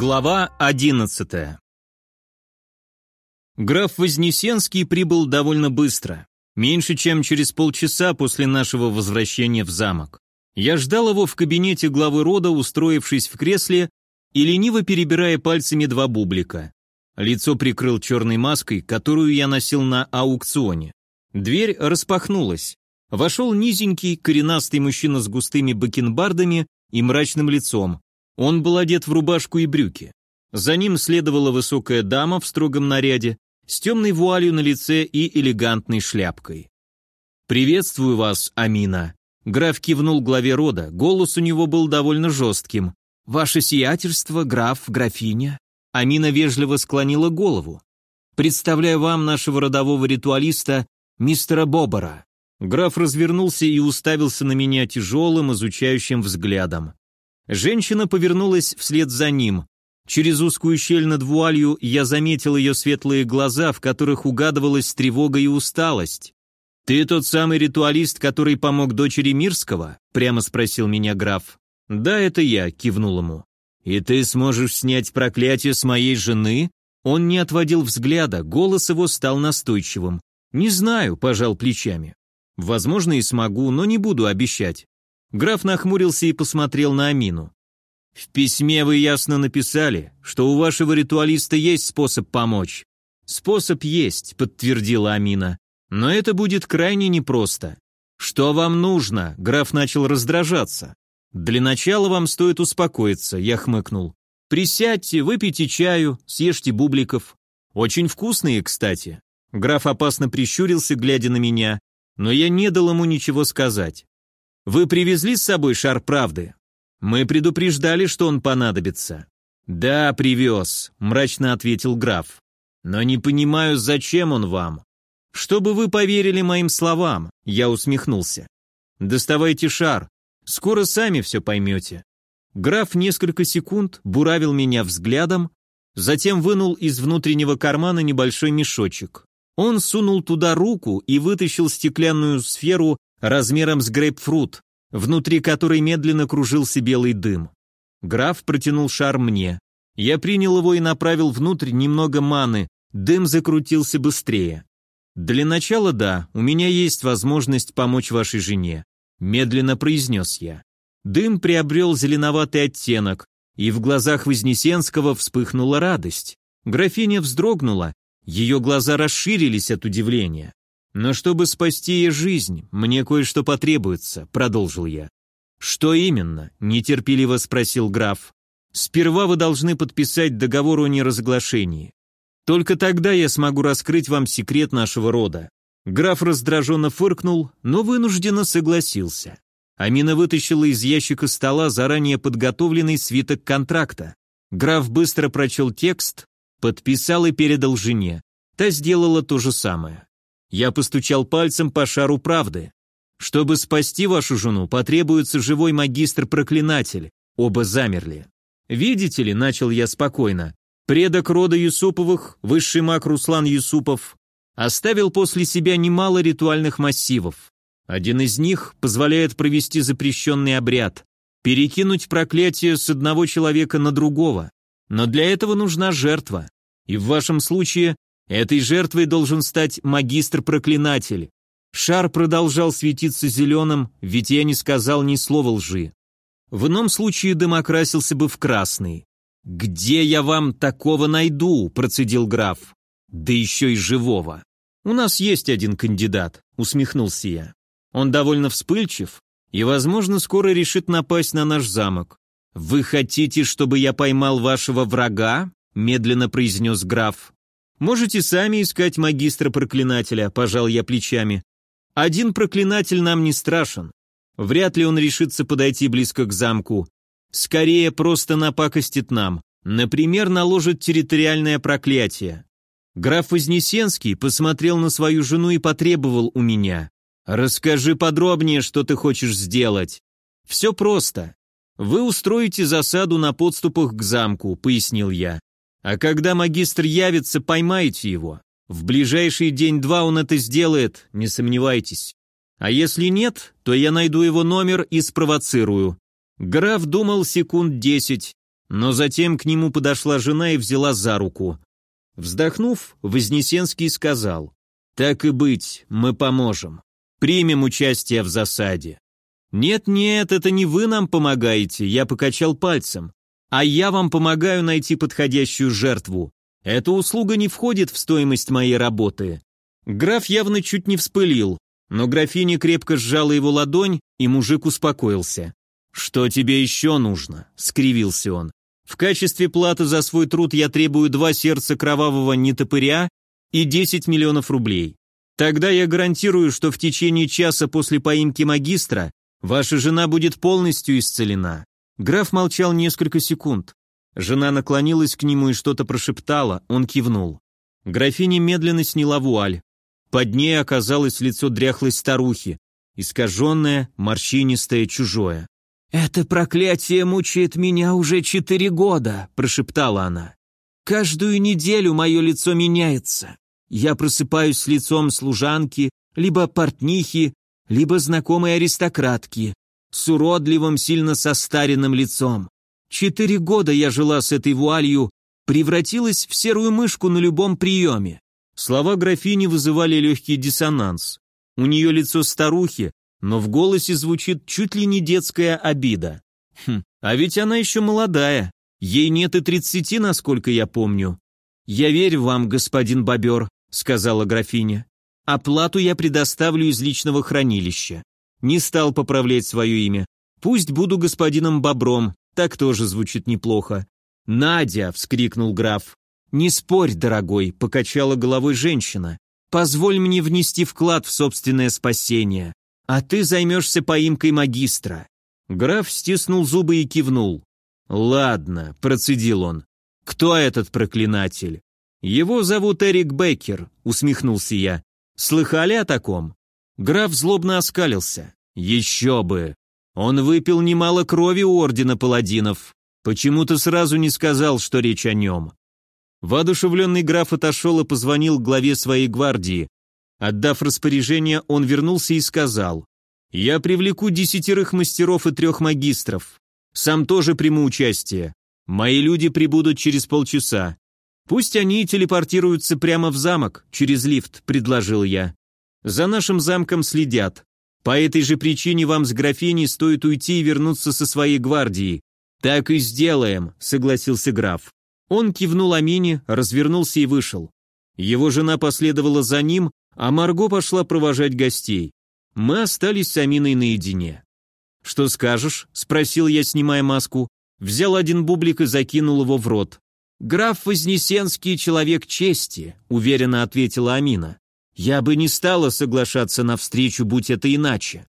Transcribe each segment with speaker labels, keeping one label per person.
Speaker 1: Глава 11 Граф Вознесенский прибыл довольно быстро, меньше чем через полчаса после нашего возвращения в замок. Я ждал его в кабинете главы рода, устроившись в кресле и лениво перебирая пальцами два бублика. Лицо прикрыл черной маской, которую я носил на аукционе. Дверь распахнулась. Вошел низенький, коренастый мужчина с густыми бакенбардами и мрачным лицом. Он был одет в рубашку и брюки. За ним следовала высокая дама в строгом наряде, с темной вуалью на лице и элегантной шляпкой. «Приветствую вас, Амина». Граф кивнул главе рода, голос у него был довольно жестким. «Ваше сиятельство, граф, графиня». Амина вежливо склонила голову. «Представляю вам нашего родового ритуалиста, мистера Бобора». Граф развернулся и уставился на меня тяжелым, изучающим взглядом. Женщина повернулась вслед за ним. Через узкую щель над вуалью я заметил ее светлые глаза, в которых угадывалась тревога и усталость. «Ты тот самый ритуалист, который помог дочери Мирского?» — прямо спросил меня граф. «Да, это я», — кивнул ему. «И ты сможешь снять проклятие с моей жены?» Он не отводил взгляда, голос его стал настойчивым. «Не знаю», — пожал плечами. «Возможно, и смогу, но не буду обещать. Граф нахмурился и посмотрел на Амину. «В письме вы ясно написали, что у вашего ритуалиста есть способ помочь». «Способ есть», — подтвердила Амина. «Но это будет крайне непросто». «Что вам нужно?» — граф начал раздражаться. «Для начала вам стоит успокоиться», — я хмыкнул. «Присядьте, выпейте чаю, съешьте бубликов. Очень вкусные, кстати». Граф опасно прищурился, глядя на меня, но я не дал ему ничего сказать. Вы привезли с собой шар правды? Мы предупреждали, что он понадобится. Да, привез, мрачно ответил граф. Но не понимаю, зачем он вам. Чтобы вы поверили моим словам, я усмехнулся. Доставайте шар, скоро сами все поймете. Граф несколько секунд буравил меня взглядом, затем вынул из внутреннего кармана небольшой мешочек. Он сунул туда руку и вытащил стеклянную сферу размером с грейпфрут, внутри которой медленно кружился белый дым. Граф протянул шар мне. Я принял его и направил внутрь немного маны, дым закрутился быстрее. «Для начала да, у меня есть возможность помочь вашей жене», медленно произнес я. Дым приобрел зеленоватый оттенок, и в глазах Вознесенского вспыхнула радость. Графиня вздрогнула, ее глаза расширились от удивления. «Но чтобы спасти ей жизнь, мне кое-что потребуется», — продолжил я. «Что именно?» — нетерпеливо спросил граф. «Сперва вы должны подписать договор о неразглашении. Только тогда я смогу раскрыть вам секрет нашего рода». Граф раздраженно фыркнул, но вынужденно согласился. Амина вытащила из ящика стола заранее подготовленный свиток контракта. Граф быстро прочел текст, подписал и передал жене. Та сделала то же самое. Я постучал пальцем по шару правды. Чтобы спасти вашу жену, потребуется живой магистр-проклинатель. Оба замерли. Видите ли, начал я спокойно, предок рода Юсуповых, высший маг Руслан Юсупов, оставил после себя немало ритуальных массивов. Один из них позволяет провести запрещенный обряд, перекинуть проклятие с одного человека на другого. Но для этого нужна жертва. И в вашем случае Этой жертвой должен стать магистр-проклинатель. Шар продолжал светиться зеленым, ведь я не сказал ни слова лжи. В ином случае дым окрасился бы в красный. «Где я вам такого найду?» – процедил граф. «Да еще и живого». «У нас есть один кандидат», – усмехнулся я. «Он довольно вспыльчив и, возможно, скоро решит напасть на наш замок. Вы хотите, чтобы я поймал вашего врага?» – медленно произнес граф. Можете сами искать магистра-проклинателя, пожал я плечами. Один проклинатель нам не страшен. Вряд ли он решится подойти близко к замку. Скорее просто напакостит нам. Например, наложит территориальное проклятие. Граф Вознесенский посмотрел на свою жену и потребовал у меня. «Расскажи подробнее, что ты хочешь сделать». «Все просто. Вы устроите засаду на подступах к замку», — пояснил я. А когда магистр явится, поймайте его. В ближайший день-два он это сделает, не сомневайтесь. А если нет, то я найду его номер и спровоцирую. Граф думал секунд десять. Но затем к нему подошла жена и взяла за руку. Вздохнув, Вознесенский сказал, «Так и быть, мы поможем. Примем участие в засаде». «Нет-нет, это не вы нам помогаете», я покачал пальцем, «а я вам помогаю найти подходящую жертву. Эта услуга не входит в стоимость моей работы». Граф явно чуть не вспылил, но графиня крепко сжала его ладонь, и мужик успокоился. «Что тебе еще нужно?» — скривился он. «В качестве платы за свой труд я требую два сердца кровавого нетопыря и 10 миллионов рублей. Тогда я гарантирую, что в течение часа после поимки магистра ваша жена будет полностью исцелена». Граф молчал несколько секунд. Жена наклонилась к нему и что-то прошептала, он кивнул. Графиня медленно сняла вуаль. Под ней оказалось лицо дряхлой старухи, искаженное, морщинистое, чужое. «Это проклятие мучает меня уже четыре года», – прошептала она. «Каждую неделю мое лицо меняется. Я просыпаюсь с лицом служанки, либо портнихи, либо знакомой аристократки, с уродливым, сильно состаренным лицом. Четыре года я жила с этой вуалью, превратилась в серую мышку на любом приеме. Слова графини вызывали легкий диссонанс. У нее лицо старухи, но в голосе звучит чуть ли не детская обида. Хм, а ведь она еще молодая. Ей нет и тридцати, насколько я помню. «Я верю вам, господин Бобер», — сказала графиня. «Оплату я предоставлю из личного хранилища». Не стал поправлять свое имя. «Пусть буду господином Бобром, так тоже звучит неплохо». «Надя!» — вскрикнул граф. «Не спорь, дорогой», — покачала головой женщина. «Позволь мне внести вклад в собственное спасение, а ты займешься поимкой магистра». Граф стиснул зубы и кивнул. «Ладно», — процедил он. «Кто этот проклинатель?» «Его зовут Эрик Беккер», — усмехнулся я. «Слыхали о таком?» Граф злобно оскалился. «Еще бы! Он выпил немало крови у Ордена Паладинов. Почему ты сразу не сказал, что речь о нем?» Воодушевленный граф отошел и позвонил главе своей гвардии. Отдав распоряжение, он вернулся и сказал, «Я привлеку десятерых мастеров и трех магистров. Сам тоже приму участие. Мои люди прибудут через полчаса. Пусть они телепортируются прямо в замок, через лифт», — предложил я. «За нашим замком следят. По этой же причине вам с графиней стоит уйти и вернуться со своей гвардией». «Так и сделаем», — согласился граф. Он кивнул Амине, развернулся и вышел. Его жена последовала за ним, а Марго пошла провожать гостей. Мы остались с Аминой наедине. «Что скажешь?» – спросил я, снимая маску. Взял один бублик и закинул его в рот. «Граф Вознесенский – человек чести», – уверенно ответила Амина. «Я бы не стала соглашаться на встречу, будь это иначе».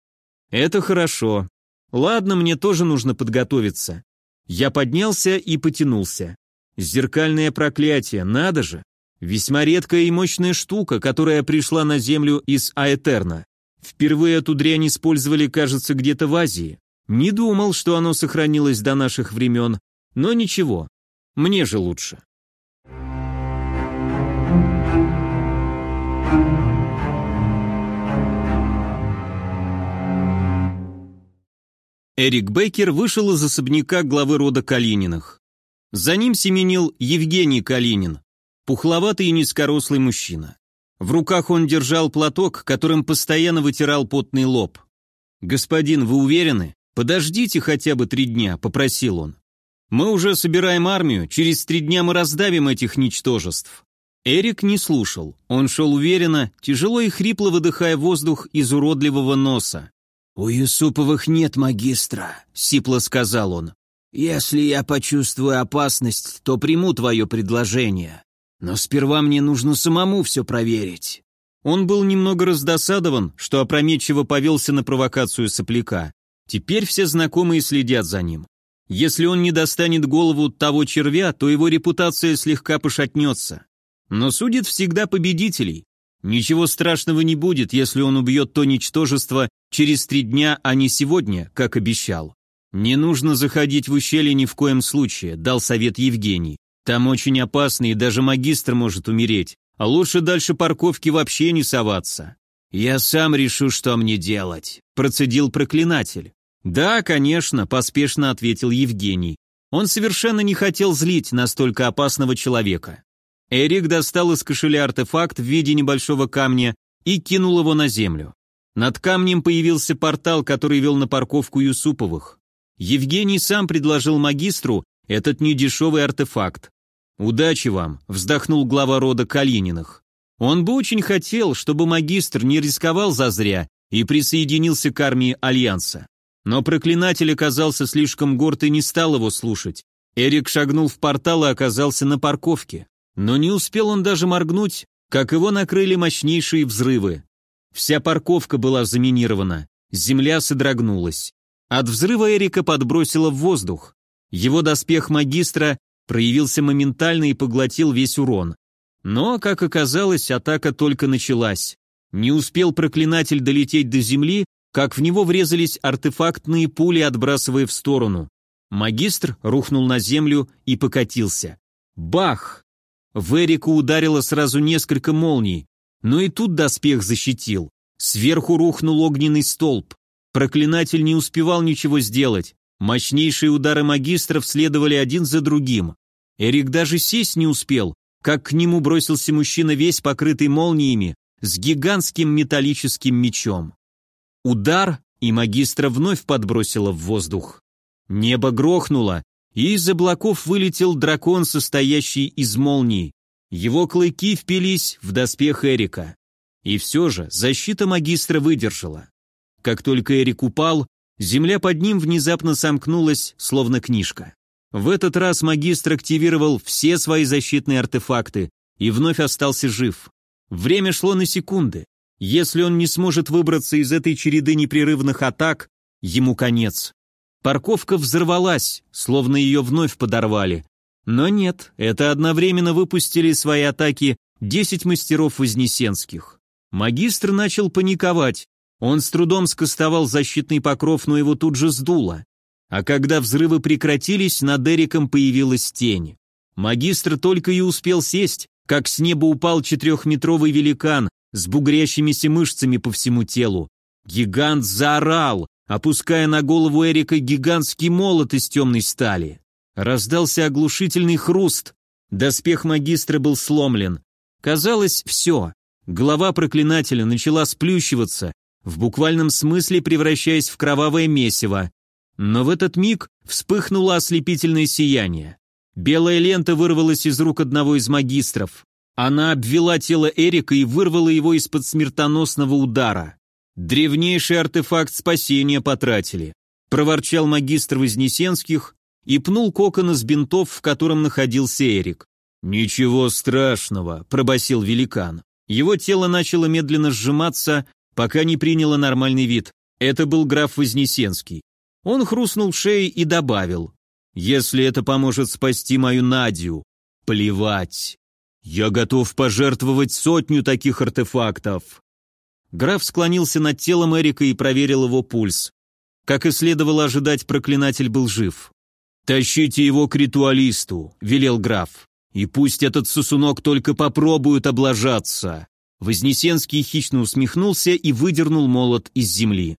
Speaker 1: «Это хорошо. Ладно, мне тоже нужно подготовиться». Я поднялся и потянулся. Зеркальное проклятие, надо же! Весьма редкая и мощная штука, которая пришла на Землю из Аэтерна. Впервые эту дрянь использовали, кажется, где-то в Азии. Не думал, что оно сохранилось до наших времен, но ничего, мне же лучше. Эрик Бейкер вышел из особняка главы рода Калининых. За ним семенил Евгений Калинин, пухловатый и низкорослый мужчина. В руках он держал платок, которым постоянно вытирал потный лоб. «Господин, вы уверены? Подождите хотя бы три дня», — попросил он. «Мы уже собираем армию, через три дня мы раздавим этих ничтожеств». Эрик не слушал. Он шел уверенно, тяжело и хрипло выдыхая воздух из уродливого носа.
Speaker 2: «У Юсуповых нет магистра», — сипло сказал он. «Если я почувствую опасность, то приму твое предложение. Но сперва мне нужно самому все проверить».
Speaker 1: Он был немного раздосадован, что опрометчиво повелся на провокацию сопляка. Теперь все знакомые следят за ним. Если он не достанет голову того червя, то его репутация слегка пошатнется. Но судит всегда победителей. Ничего страшного не будет, если он убьет то ничтожество через три дня, а не сегодня, как обещал. «Не нужно заходить в ущелье ни в коем случае», — дал совет Евгений. «Там очень опасно, и даже магистр может умереть. А лучше дальше парковки вообще не соваться».
Speaker 2: «Я сам решу, что мне делать», —
Speaker 1: процедил проклинатель. «Да, конечно», — поспешно ответил Евгений. Он совершенно не хотел злить настолько опасного человека. Эрик достал из кошеля артефакт в виде небольшого камня и кинул его на землю. Над камнем появился портал, который вел на парковку Юсуповых. Евгений сам предложил магистру этот недешевый артефакт. «Удачи вам», — вздохнул глава рода Калининых. Он бы очень хотел, чтобы магистр не рисковал зазря и присоединился к армии Альянса. Но проклинатель оказался слишком горд и не стал его слушать. Эрик шагнул в портал и оказался на парковке. Но не успел он даже моргнуть, как его накрыли мощнейшие взрывы. Вся парковка была заминирована, земля содрогнулась. От взрыва Эрика подбросило в воздух. Его доспех магистра проявился моментально и поглотил весь урон. Но, как оказалось, атака только началась. Не успел проклинатель долететь до земли, как в него врезались артефактные пули, отбрасывая в сторону. Магистр рухнул на землю и покатился. Бах! В Эрику ударило сразу несколько молний, но и тут доспех защитил. Сверху рухнул огненный столб. Проклинатель не успевал ничего сделать. Мощнейшие удары магистров следовали один за другим. Эрик даже сесть не успел, как к нему бросился мужчина весь покрытый молниями, с гигантским металлическим мечом. Удар, и магистра вновь подбросило в воздух. Небо грохнуло, и из облаков вылетел дракон, состоящий из молний. Его клыки впились в доспех Эрика. И все же защита магистра выдержала. Как только Эрик упал, земля под ним внезапно сомкнулась, словно книжка. В этот раз магистр активировал все свои защитные артефакты и вновь остался жив. Время шло на секунды. Если он не сможет выбраться из этой череды непрерывных атак, ему конец. Парковка взорвалась, словно ее вновь подорвали. Но нет, это одновременно выпустили свои атаки 10 мастеров Вознесенских. Магистр начал паниковать. Он с трудом скостовал защитный покров, но его тут же сдуло. А когда взрывы прекратились, над Эриком появилась тень. Магистр только и успел сесть, как с неба упал четырехметровый великан с бугрящимися мышцами по всему телу. Гигант заорал, опуская на голову Эрика гигантский молот из темной стали. Раздался оглушительный хруст. Доспех магистра был сломлен. Казалось, все. Голова проклинателя начала сплющиваться, в буквальном смысле превращаясь в кровавое месиво. Но в этот миг вспыхнуло ослепительное сияние. Белая лента вырвалась из рук одного из магистров. Она обвела тело Эрика и вырвала его из-под смертоносного удара. Древнейший артефакт спасения потратили. Проворчал магистр Вознесенских и пнул кокон из бинтов, в котором находился Эрик. «Ничего страшного», — пробасил великан. Его тело начало медленно сжиматься, пока не приняло нормальный вид. Это был граф Вознесенский. Он хрустнул шеей и добавил. Если это поможет спасти мою Надю, плевать. Я готов пожертвовать сотню таких артефактов. Граф склонился над телом Эрика и проверил его пульс. Как и следовало ожидать, проклинатель был жив. «Тащите его к ритуалисту», — велел граф. «И пусть этот сосунок только попробует облажаться». Вознесенский хищно усмехнулся и выдернул молот из земли.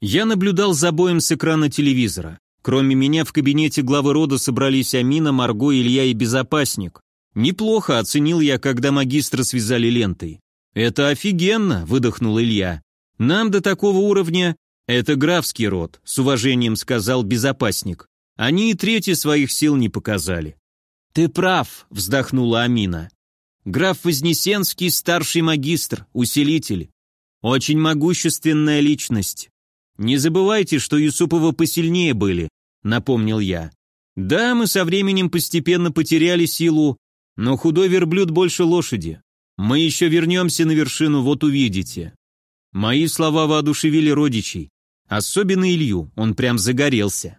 Speaker 1: Я наблюдал за боем с экрана телевизора. Кроме меня в кабинете главы рода собрались Амина, Марго, Илья и безопасник. Неплохо оценил я, когда магистра связали лентой. «Это офигенно!» – выдохнул Илья. «Нам до такого уровня...» «Это графский род», – с уважением сказал безопасник. «Они и трети своих сил не показали». «Ты прав», – вздохнула Амина. «Граф Вознесенский – старший магистр, усилитель. Очень могущественная личность. «Не забывайте, что Юсуповы посильнее были», — напомнил я. «Да, мы со временем постепенно потеряли силу, но худой верблюд больше лошади. Мы еще вернемся на вершину, вот увидите». Мои слова воодушевили родичей. Особенно Илью, он прям загорелся.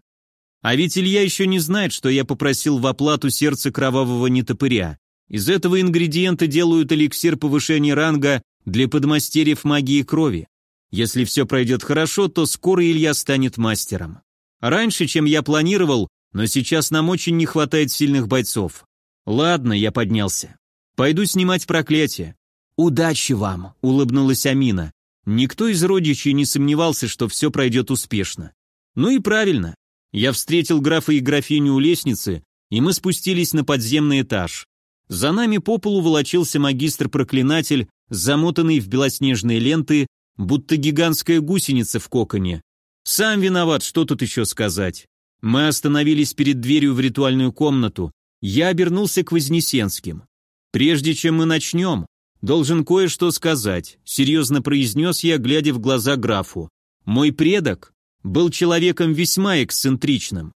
Speaker 1: А ведь Илья еще не знает, что я попросил в оплату сердце кровавого нетопыря. Из этого ингредиента делают эликсир повышения ранга для подмастерьев магии крови. Если все пройдет хорошо, то скоро Илья станет мастером. Раньше, чем я планировал, но сейчас нам очень не хватает сильных бойцов. Ладно, я поднялся. Пойду снимать проклятие.
Speaker 2: «Удачи вам», — улыбнулась Амина.
Speaker 1: Никто из родичей не сомневался, что все пройдет успешно. Ну и правильно. Я встретил графа и графиню у лестницы, и мы спустились на подземный этаж. За нами по полу волочился магистр-проклинатель, замотанный в белоснежные ленты, будто гигантская гусеница в коконе. Сам виноват, что тут еще сказать. Мы остановились перед дверью в ритуальную комнату. Я обернулся к Вознесенским. Прежде чем мы начнем, должен кое-что сказать, серьезно произнес я, глядя в глаза графу. Мой предок был человеком весьма эксцентричным.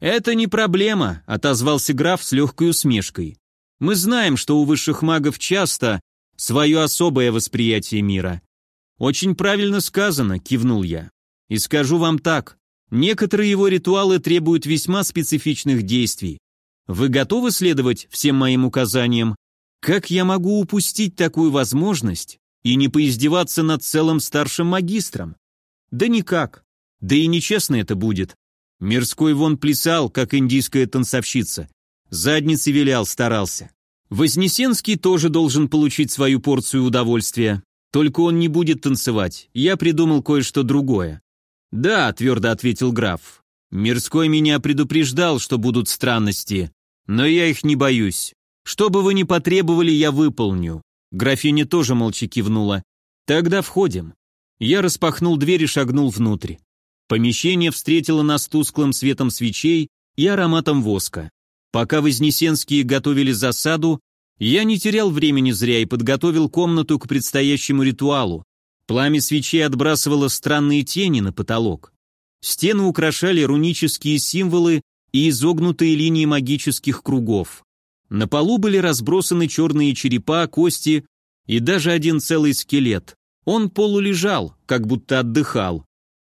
Speaker 1: «Это не проблема», — отозвался граф с легкой усмешкой. «Мы знаем, что у высших магов часто свое особое восприятие мира». «Очень правильно сказано», — кивнул я. «И скажу вам так, некоторые его ритуалы требуют весьма специфичных действий. Вы готовы следовать всем моим указаниям? Как я могу упустить такую возможность и не поиздеваться над целым старшим магистром? Да никак. Да и нечестно это будет. Мирской вон плясал, как индийская танцовщица. Задницы вилял, старался. Вознесенский тоже должен получить свою порцию удовольствия. Только он не будет танцевать. Я придумал кое-что другое. Да, твердо ответил граф. Мирской меня предупреждал, что будут странности. Но я их не боюсь. Что бы вы ни потребовали, я выполню. Графиня тоже молча кивнула. Тогда входим. Я распахнул дверь и шагнул внутрь. Помещение встретило нас тусклым светом свечей и ароматом воска. Пока Вознесенские готовили засаду, я не терял времени зря и подготовил комнату к предстоящему ритуалу. Пламя свечей отбрасывало странные тени на потолок. Стены украшали рунические символы и изогнутые линии магических кругов. На полу были разбросаны черные черепа, кости и даже один целый скелет. Он полулежал, как будто отдыхал.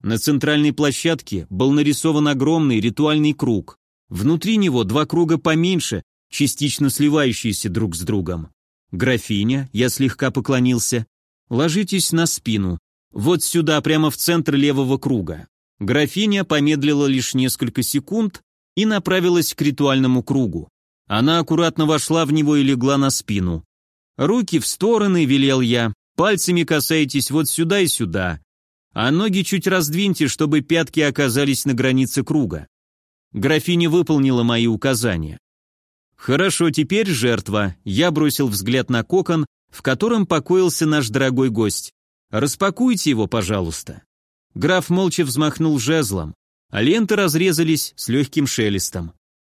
Speaker 1: На центральной площадке был нарисован огромный ритуальный круг. Внутри него два круга поменьше, частично сливающиеся друг с другом. «Графиня», я слегка поклонился, — «ложитесь на спину, вот сюда, прямо в центр левого круга». Графиня помедлила лишь несколько секунд и направилась к ритуальному кругу. Она аккуратно вошла в него и легла на спину. «Руки в стороны», — велел я, — «пальцами касайтесь вот сюда и сюда а ноги чуть раздвиньте, чтобы пятки оказались на границе круга. Графиня выполнила мои указания. Хорошо, теперь жертва. Я бросил взгляд на кокон, в котором покоился наш дорогой гость. Распакуйте его, пожалуйста. Граф молча взмахнул жезлом, а ленты разрезались с легким шелестом.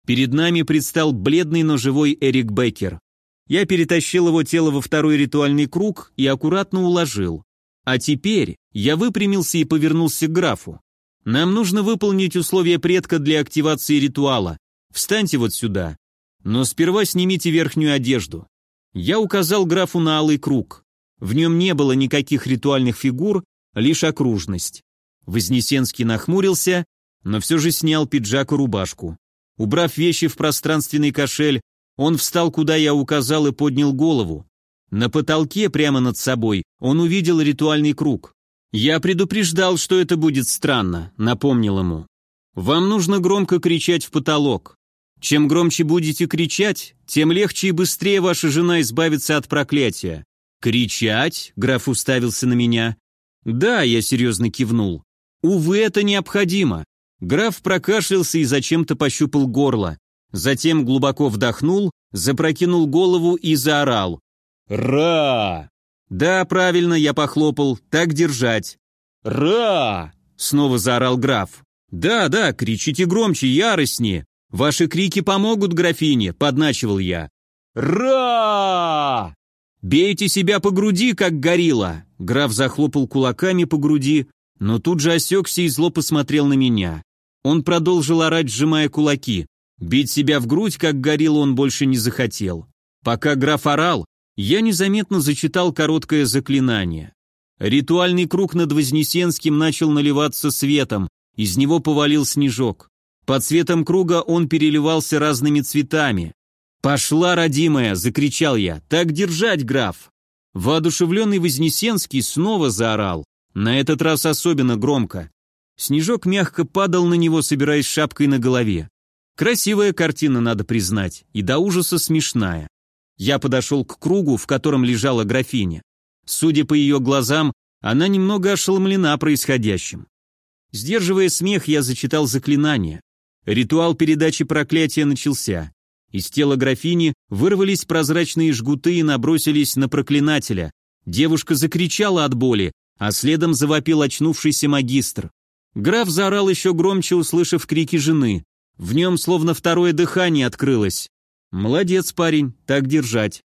Speaker 1: Перед нами предстал бледный, но живой Эрик Беккер. Я перетащил его тело во второй ритуальный круг и аккуратно уложил. А теперь я выпрямился и повернулся к графу. Нам нужно выполнить условия предка для активации ритуала. Встаньте вот сюда. Но сперва снимите верхнюю одежду. Я указал графу на алый круг. В нем не было никаких ритуальных фигур, лишь окружность. Вознесенский нахмурился, но все же снял пиджак и рубашку. Убрав вещи в пространственный кошель, он встал, куда я указал, и поднял голову. На потолке прямо над собой он увидел ритуальный круг. «Я предупреждал, что это будет странно», — напомнил ему. «Вам нужно громко кричать в потолок. Чем громче будете кричать, тем легче и быстрее ваша жена избавится от проклятия». «Кричать?» — граф уставился на меня. «Да», — я серьезно кивнул. «Увы, это необходимо». Граф прокашлялся и зачем-то пощупал горло. Затем глубоко вдохнул, запрокинул голову и заорал. «Ра!» «Да, правильно, я похлопал. Так держать». «Ра!» — снова заорал граф. «Да, да, кричите громче, яростнее. Ваши крики помогут графине», — подначивал я. «Ра!» «Бейте себя по груди, как горилла!» Граф захлопал кулаками по груди, но тут же осекся и зло посмотрел на меня. Он продолжил орать, сжимая кулаки. Бить себя в грудь, как горилла, он больше не захотел. Пока граф орал, я незаметно зачитал короткое заклинание. Ритуальный круг над Вознесенским начал наливаться светом, из него повалил снежок. Под светом круга он переливался разными цветами. «Пошла, родимая!» — закричал я. «Так держать, граф!» Воодушевленный Вознесенский снова заорал, на этот раз особенно громко. Снежок мягко падал на него, собираясь шапкой на голове. Красивая картина, надо признать, и до ужаса смешная. Я подошел к кругу, в котором лежала графиня. Судя по ее глазам, она немного ошеломлена происходящим. Сдерживая смех, я зачитал заклинание. Ритуал передачи проклятия начался. Из тела графини вырвались прозрачные жгуты и набросились на проклинателя. Девушка закричала от боли, а следом завопил очнувшийся магистр. Граф заорал еще громче, услышав крики жены. В нем словно второе дыхание открылось. «Молодец, парень, так держать».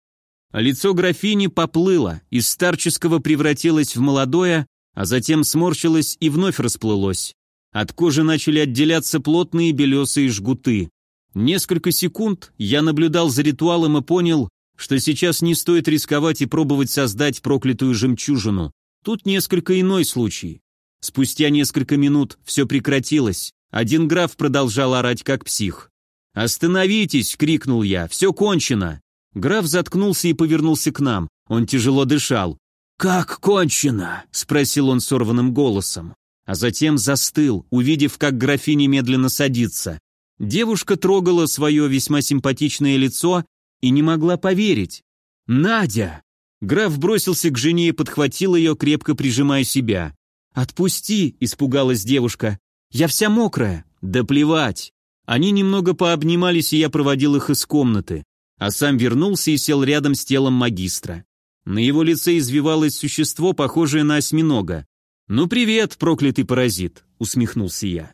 Speaker 1: Лицо графини поплыло, из старческого превратилось в молодое, а затем сморщилось и вновь расплылось. От кожи начали отделяться плотные белесые жгуты. Несколько секунд я наблюдал за ритуалом и понял, что сейчас не стоит рисковать и пробовать создать проклятую жемчужину. Тут несколько иной случай. Спустя несколько минут все прекратилось. Один граф продолжал орать как псих. «Остановитесь!» — крикнул я. «Все кончено!» Граф заткнулся и повернулся к нам. Он тяжело дышал. «Как кончено?» — спросил он сорванным голосом. А затем застыл, увидев, как графиня медленно садится. Девушка трогала свое весьма симпатичное лицо и не могла поверить. «Надя!» Граф бросился к жене и подхватил ее, крепко прижимая себя. «Отпусти!» — испугалась девушка. «Я вся мокрая!» «Да плевать!» Они немного пообнимались, и я проводил их из комнаты, а сам вернулся и сел рядом с телом магистра. На его лице извивалось существо, похожее на осьминога. «Ну привет, проклятый паразит!» — усмехнулся я.